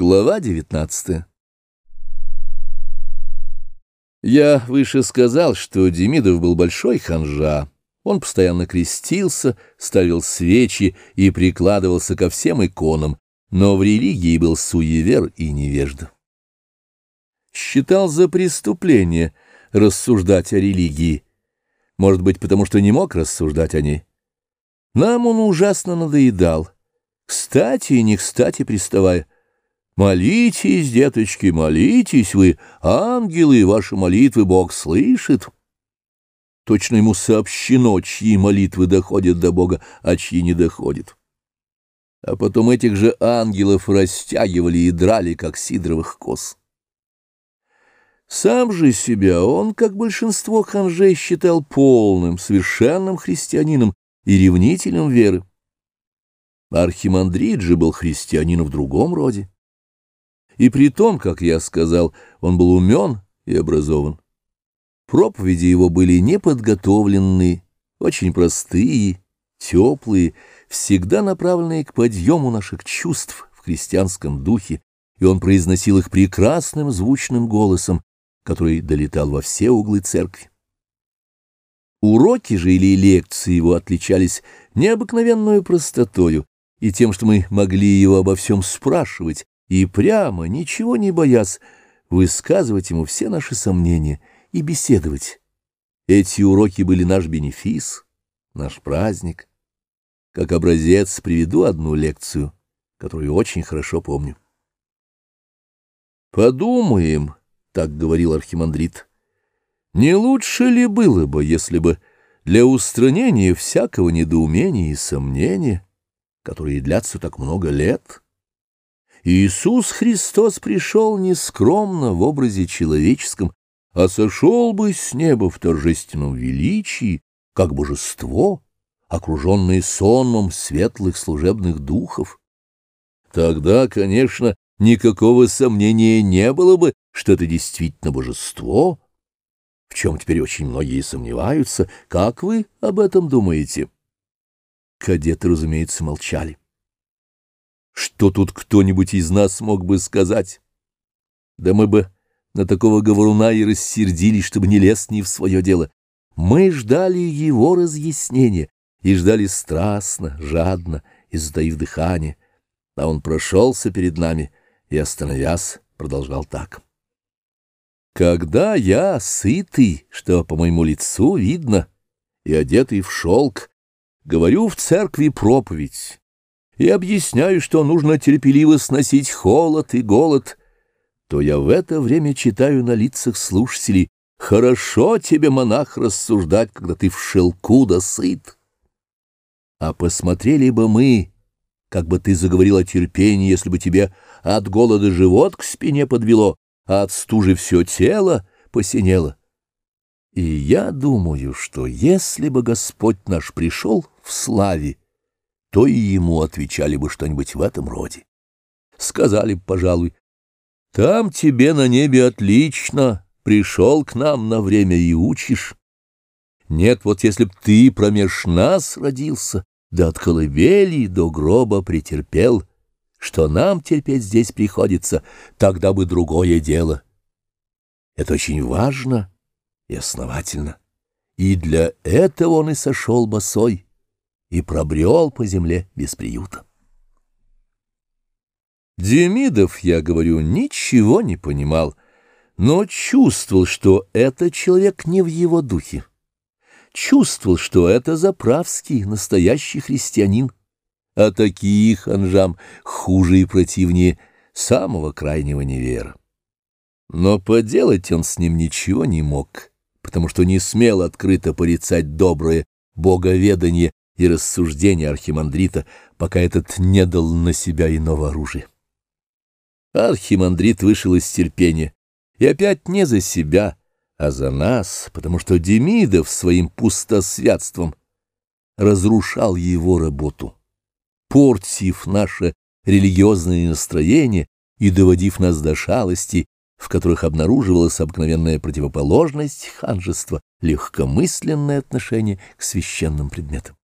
Глава 19 Я выше сказал, что Демидов был большой ханжа. Он постоянно крестился, ставил свечи и прикладывался ко всем иконам, но в религии был суевер и невежда. Считал за преступление рассуждать о религии, может быть, потому что не мог рассуждать о ней. Нам он ужасно надоедал, кстати и не кстати приставая. Молитесь, деточки, молитесь вы, ангелы, ваши молитвы Бог слышит. Точно ему сообщено, чьи молитвы доходят до Бога, а чьи не доходят. А потом этих же ангелов растягивали и драли, как сидровых коз. Сам же себя он, как большинство ханжей, считал полным, совершенным христианином и ревнителем веры. Архимандрит же был христианином в другом роде. И при том, как я сказал, он был умен и образован. Проповеди его были неподготовленные, очень простые, теплые, всегда направленные к подъему наших чувств в христианском духе, и он произносил их прекрасным звучным голосом, который долетал во все углы церкви. Уроки же или лекции его отличались необыкновенной простотою и тем, что мы могли его обо всем спрашивать, и прямо, ничего не боясь, высказывать ему все наши сомнения и беседовать. Эти уроки были наш бенефис, наш праздник. Как образец приведу одну лекцию, которую очень хорошо помню. «Подумаем», — так говорил архимандрит, — «не лучше ли было бы, если бы для устранения всякого недоумения и сомнения, которые длятся так много лет, — Иисус Христос пришел не скромно в образе человеческом, а сошел бы с неба в торжественном величии, как божество, окруженное сонмом светлых служебных духов. Тогда, конечно, никакого сомнения не было бы, что это действительно божество, в чем теперь очень многие сомневаются. Как вы об этом думаете? Кадеты, разумеется, молчали. Что тут кто-нибудь из нас мог бы сказать? Да мы бы на такого говоруна и рассердились, чтобы не лез ни в свое дело. Мы ждали его разъяснения и ждали страстно, жадно и затаив дыхание. А он прошелся перед нами и, остановясь, продолжал так. Когда я сытый, что по моему лицу видно, и одетый в шелк, говорю в церкви проповедь, и объясняю, что нужно терпеливо сносить холод и голод, то я в это время читаю на лицах слушателей «Хорошо тебе, монах, рассуждать, когда ты в шелку да сыт». А посмотрели бы мы, как бы ты заговорил о терпении, если бы тебе от голода живот к спине подвело, а от стужи все тело посинело. И я думаю, что если бы Господь наш пришел в славе, то и ему отвечали бы что-нибудь в этом роде. Сказали бы, пожалуй, «Там тебе на небе отлично, пришел к нам на время и учишь. Нет, вот если б ты промеж нас родился, да от колыбели до гроба претерпел, что нам терпеть здесь приходится, тогда бы другое дело. Это очень важно и основательно, и для этого он и сошел босой» и пробрел по земле без приюта. Демидов, я говорю, ничего не понимал, но чувствовал, что этот человек не в его духе. Чувствовал, что это заправский, настоящий христианин, а таких анжам хуже и противнее самого крайнего невера. Но поделать он с ним ничего не мог, потому что не смел открыто порицать доброе боговедание и рассуждения архимандрита, пока этот не дал на себя иного оружия. Архимандрит вышел из терпения, и опять не за себя, а за нас, потому что Демидов своим пустосвятством разрушал его работу, портив наше религиозное настроение и доводив нас до шалости, в которых обнаруживалась обыкновенная противоположность ханжества, легкомысленное отношение к священным предметам.